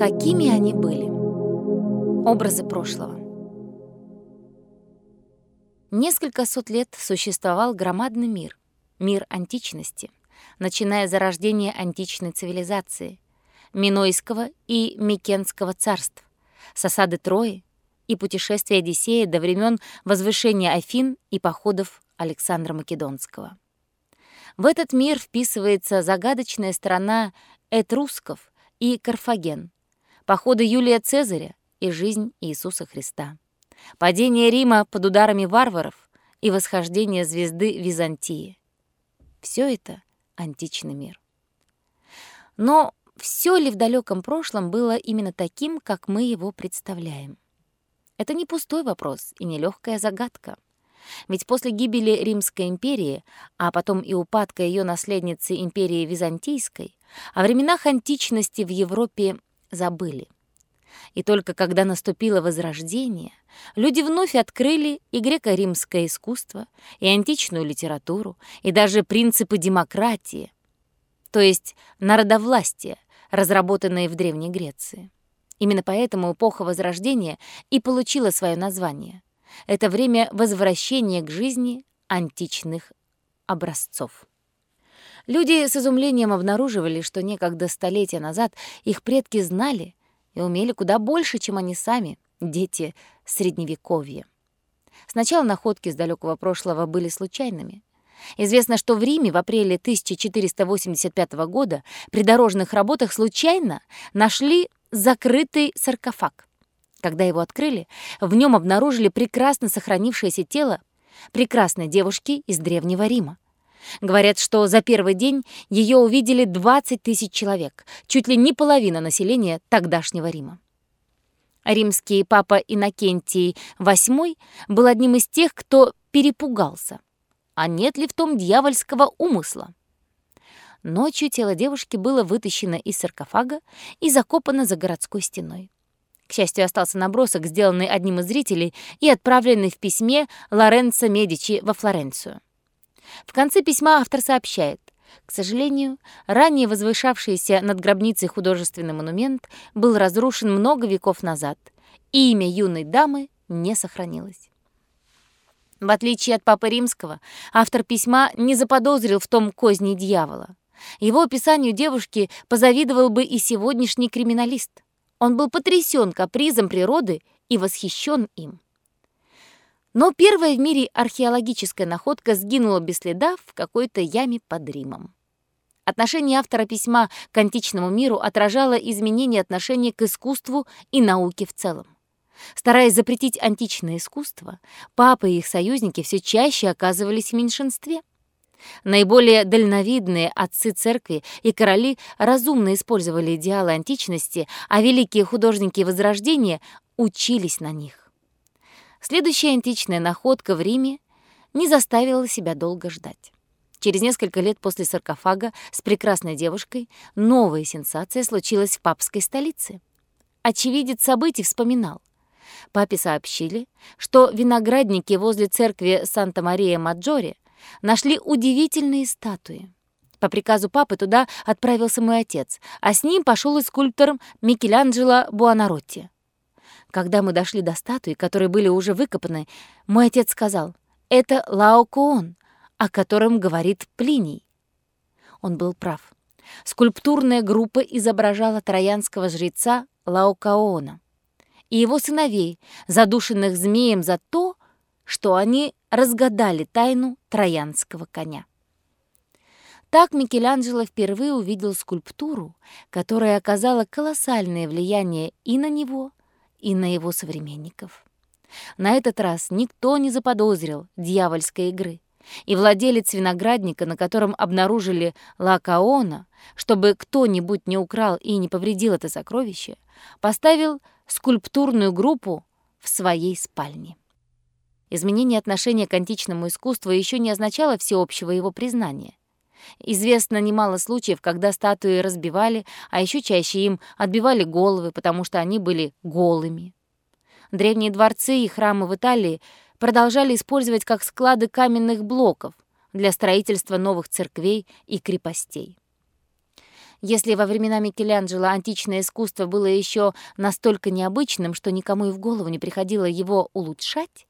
Какими они были? Образы прошлого. Несколько сот лет существовал громадный мир, мир античности, начиная с зарождения античной цивилизации, Минойского и Микенского царств, с осады Трои и путешествия Одиссея до времен возвышения Афин и походов Александра Македонского. В этот мир вписывается загадочная страна этрусков и Карфаген, походы Юлия Цезаря и жизнь Иисуса Христа падение Рима под ударами варваров и восхождение звезды Византии. Все это античный мир. Но все ли в далеком прошлом было именно таким, как мы его представляем? Это не пустой вопрос и не легкая загадка. Ведь после гибели Римской империи, а потом и упадка ее наследницы империи Византийской, о временах античности в Европе забыли. И только когда наступило Возрождение, люди вновь открыли и греко-римское искусство, и античную литературу, и даже принципы демократии, то есть народовластия, разработанные в Древней Греции. Именно поэтому эпоха Возрождения и получила свое название. Это время возвращения к жизни античных образцов. Люди с изумлением обнаруживали, что некогда столетия назад их предки знали и умели куда больше, чем они сами, дети Средневековья. Сначала находки с далекого прошлого были случайными. Известно, что в Риме в апреле 1485 года при дорожных работах случайно нашли закрытый саркофаг. Когда его открыли, в нем обнаружили прекрасно сохранившееся тело прекрасной девушки из Древнего Рима. Говорят, что за первый день ее увидели 20 тысяч человек, чуть ли не половина населения тогдашнего Рима. Римский папа Иннокентий VIII был одним из тех, кто перепугался. А нет ли в том дьявольского умысла? Ночью тело девушки было вытащено из саркофага и закопано за городской стеной. К счастью, остался набросок, сделанный одним из зрителей и отправленный в письме Лоренцо Медичи во Флоренцию. В конце письма автор сообщает, к сожалению, ранее возвышавшийся над гробницей художественный монумент был разрушен много веков назад, и имя юной дамы не сохранилось. В отличие от Папы Римского, автор письма не заподозрил в том козни дьявола. Его описанию девушки позавидовал бы и сегодняшний криминалист. Он был потрясен капризом природы и восхищен им. Но первая в мире археологическая находка сгинула без следа в какой-то яме под Римом. Отношение автора письма к античному миру отражало изменение отношения к искусству и науке в целом. Стараясь запретить античное искусство, папы и их союзники все чаще оказывались в меньшинстве. Наиболее дальновидные отцы церкви и короли разумно использовали идеалы античности, а великие художники Возрождения учились на них. Следующая античная находка в Риме не заставила себя долго ждать. Через несколько лет после саркофага с прекрасной девушкой новая сенсация случилась в папской столице. Очевидец событий вспоминал. Папе сообщили, что виноградники возле церкви Санта-Мария-Маджоре нашли удивительные статуи. По приказу папы туда отправился мой отец, а с ним пошел и скульптор Микеланджело Буонаротти. Когда мы дошли до статуи, которые были уже выкопаны, мой отец сказал, «Это Лаокоон, о котором говорит Плиний». Он был прав. Скульптурная группа изображала троянского жреца Лаокоона и его сыновей, задушенных змеем за то, что они разгадали тайну троянского коня. Так Микеланджело впервые увидел скульптуру, которая оказала колоссальное влияние и на него, и на его современников. На этот раз никто не заподозрил дьявольской игры, и владелец виноградника, на котором обнаружили Лакаона, чтобы кто-нибудь не украл и не повредил это сокровище, поставил скульптурную группу в своей спальне. Изменение отношения к античному искусству еще не означало всеобщего его признания. Известно немало случаев, когда статуи разбивали, а еще чаще им отбивали головы, потому что они были голыми. Древние дворцы и храмы в Италии продолжали использовать как склады каменных блоков для строительства новых церквей и крепостей. Если во времена Микеланджело античное искусство было еще настолько необычным, что никому и в голову не приходило его улучшать,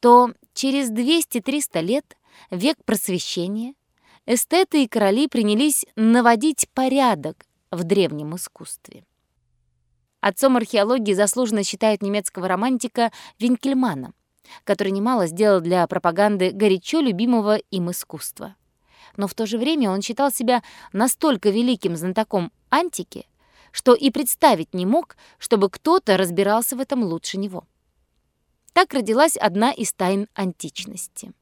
то через 200-300 лет, век просвещения, эстеты и короли принялись наводить порядок в древнем искусстве. Отцом археологии заслуженно считают немецкого романтика Винкельмана, который немало сделал для пропаганды горячо любимого им искусства но в то же время он считал себя настолько великим знатоком антики, что и представить не мог, чтобы кто-то разбирался в этом лучше него. Так родилась одна из тайн античности.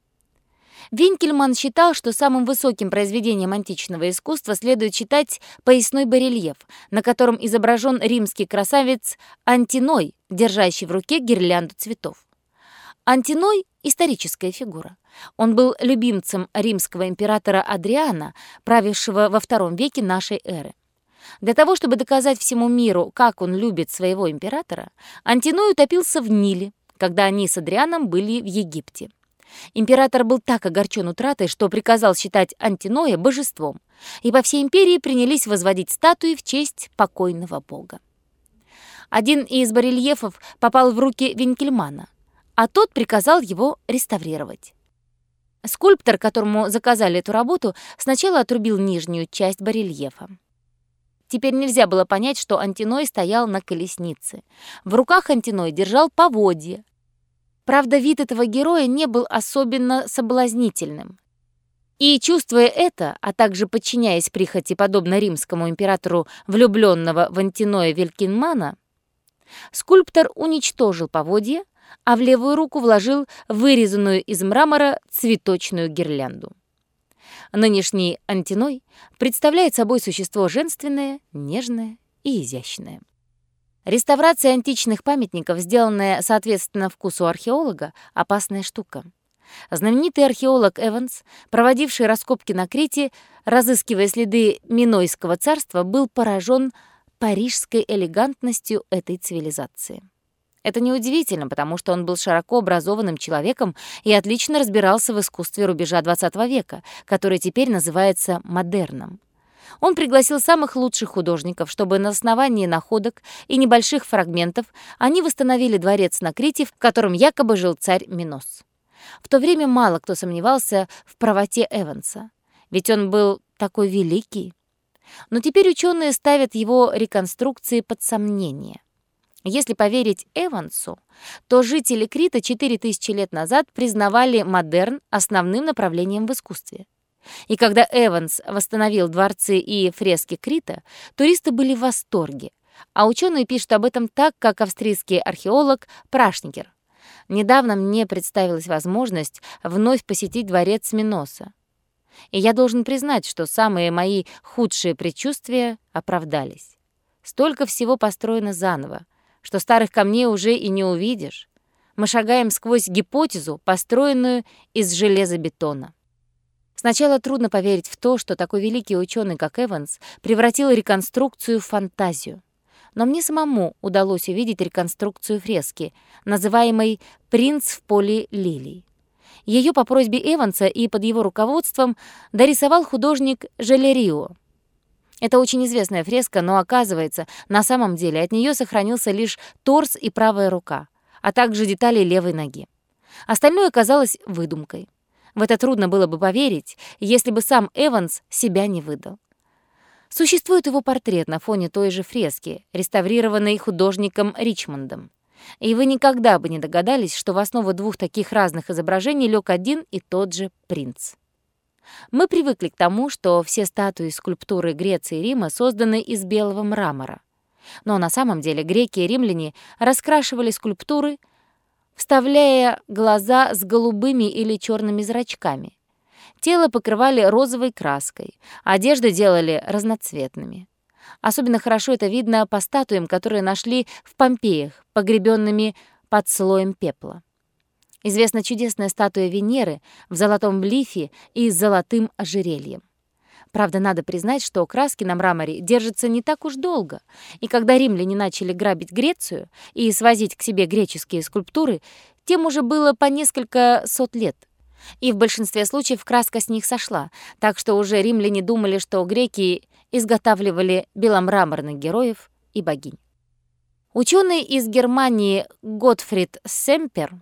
Винкельман считал, что самым высоким произведением античного искусства следует считать поясной барельеф, на котором изображен римский красавец Антиной, держащий в руке гирлянду цветов. Антиной — историческая фигура. Он был любимцем римского императора Адриана, правившего во втором веке нашей эры. Для того, чтобы доказать всему миру, как он любит своего императора, Антиной утопился в Ниле, когда они с Адрианом были в Египте. Император был так огорчен утратой, что приказал считать Антиноя божеством, и по всей империи принялись возводить статуи в честь покойного бога. Один из барельефов попал в руки Винкельмана, а тот приказал его реставрировать. Скульптор, которому заказали эту работу, сначала отрубил нижнюю часть барельефа. Теперь нельзя было понять, что Антиной стоял на колеснице. В руках Антиной держал поводья. Правда, вид этого героя не был особенно соблазнительным. И, чувствуя это, а также подчиняясь прихоти, подобно римскому императору, влюбленного в Антиноя Велькинмана, скульптор уничтожил поводья, а в левую руку вложил вырезанную из мрамора цветочную гирлянду. Нынешний антиной представляет собой существо женственное, нежное и изящное. Реставрация античных памятников, сделанная соответственно вкусу археолога, опасная штука. Знаменитый археолог Эванс, проводивший раскопки на Крите, разыскивая следы Минойского царства, был поражен парижской элегантностью этой цивилизации. Это неудивительно, потому что он был широко образованным человеком и отлично разбирался в искусстве рубежа XX века, который теперь называется модерном. Он пригласил самых лучших художников, чтобы на основании находок и небольших фрагментов они восстановили дворец на Крите, в котором якобы жил царь Минос. В то время мало кто сомневался в правоте Эванса, ведь он был такой великий. Но теперь ученые ставят его реконструкции под сомнение – если поверить Эвансу, то жители Крита 4000 лет назад признавали модерн основным направлением в искусстве. И когда Эванс восстановил дворцы и фрески Крита, туристы были в восторге, а ученые пишут об этом так, как австрийский археолог Прашникер. Недавно мне представилась возможность вновь посетить дворец Миноса. И я должен признать, что самые мои худшие предчувствия оправдались. Столько всего построено заново, что старых камней уже и не увидишь. Мы шагаем сквозь гипотезу, построенную из железобетона. Сначала трудно поверить в то, что такой великий ученый, как Эванс, превратил реконструкцию в фантазию. Но мне самому удалось увидеть реконструкцию фрески, называемой «Принц в поле лилий». Ее по просьбе Эванса и под его руководством дорисовал художник Желерио. Это очень известная фреска, но оказывается, на самом деле от нее сохранился лишь торс и правая рука, а также детали левой ноги. Остальное оказалось выдумкой. В это трудно было бы поверить, если бы сам Эванс себя не выдал. Существует его портрет на фоне той же фрески, реставрированной художником Ричмондом. И вы никогда бы не догадались, что в основу двух таких разных изображений лег один и тот же принц. Мы привыкли к тому, что все статуи и скульптуры Греции и Рима созданы из белого мрамора. Но на самом деле греки и римляне раскрашивали скульптуры, вставляя глаза с голубыми или черными зрачками. Тело покрывали розовой краской, одежды делали разноцветными. Особенно хорошо это видно по статуям, которые нашли в Помпеях, погребенными под слоем пепла. Известна чудесная статуя Венеры в золотом лифе и с золотым ожерельем. Правда, надо признать, что краски на мраморе держатся не так уж долго, и когда римляне начали грабить Грецию и свозить к себе греческие скульптуры, тем уже было по несколько сот лет. И в большинстве случаев краска с них сошла, так что уже римляне думали, что греки изготавливали беломраморных героев и богинь. Ученый из Германии Готфрид Семпер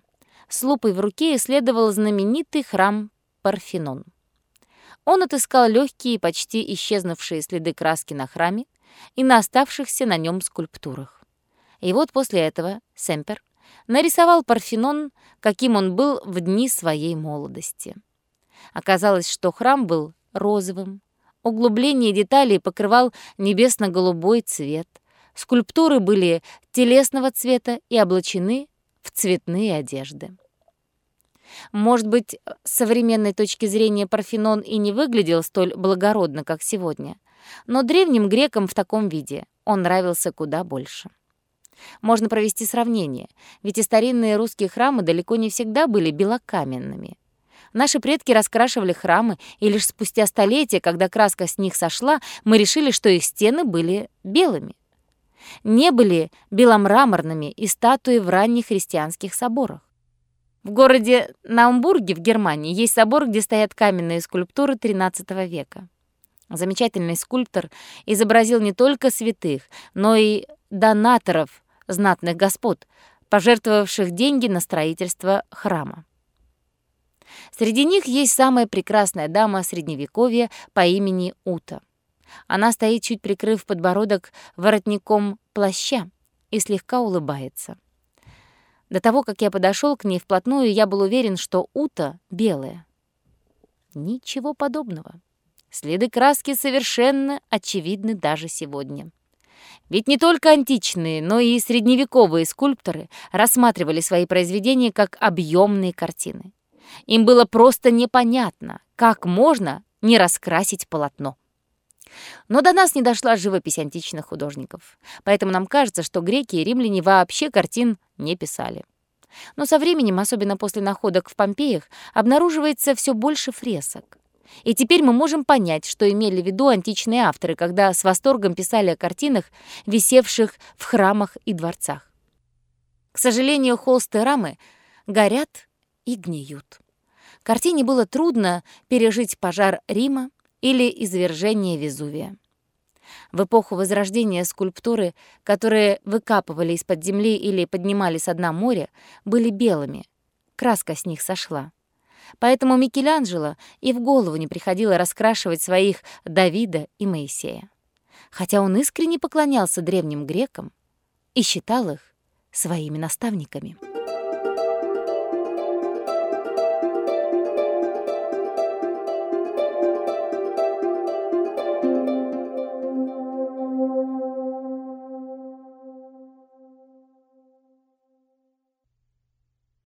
с лупой в руке исследовал знаменитый храм Парфенон. Он отыскал легкие, почти исчезнувшие следы краски на храме и на оставшихся на нем скульптурах. И вот после этого Семпер нарисовал Парфенон, каким он был в дни своей молодости. Оказалось, что храм был розовым, углубление деталей покрывал небесно-голубой цвет, скульптуры были телесного цвета и облачены в цветные одежды. Может быть, с современной точки зрения Парфенон и не выглядел столь благородно, как сегодня, но древним грекам в таком виде он нравился куда больше. Можно провести сравнение, ведь и старинные русские храмы далеко не всегда были белокаменными. Наши предки раскрашивали храмы, и лишь спустя столетия, когда краска с них сошла, мы решили, что их стены были белыми. Не были беломраморными и статуи в ранних христианских соборах. В городе Наумбурге в Германии есть собор, где стоят каменные скульптуры XIII века. Замечательный скульптор изобразил не только святых, но и донаторов, знатных господ, пожертвовавших деньги на строительство храма. Среди них есть самая прекрасная дама Средневековья по имени Ута. Она стоит, чуть прикрыв подбородок воротником плаща, и слегка улыбается. До того, как я подошел к ней вплотную, я был уверен, что Ута белая. Ничего подобного. Следы краски совершенно очевидны даже сегодня. Ведь не только античные, но и средневековые скульпторы рассматривали свои произведения как объемные картины. Им было просто непонятно, как можно не раскрасить полотно. Но до нас не дошла живопись античных художников, поэтому нам кажется, что греки и римляне вообще картин не писали. Но со временем, особенно после находок в Помпеях, обнаруживается все больше фресок. И теперь мы можем понять, что имели в виду античные авторы, когда с восторгом писали о картинах, висевших в храмах и дворцах. К сожалению, холсты рамы горят и гниют. Картине было трудно пережить пожар Рима или извержение Везувия. В эпоху Возрождения скульптуры, которые выкапывали из-под земли или поднимали с дна моря, были белыми. Краска с них сошла. Поэтому Микеланджело и в голову не приходило раскрашивать своих Давида и Моисея. Хотя он искренне поклонялся древним грекам и считал их своими наставниками.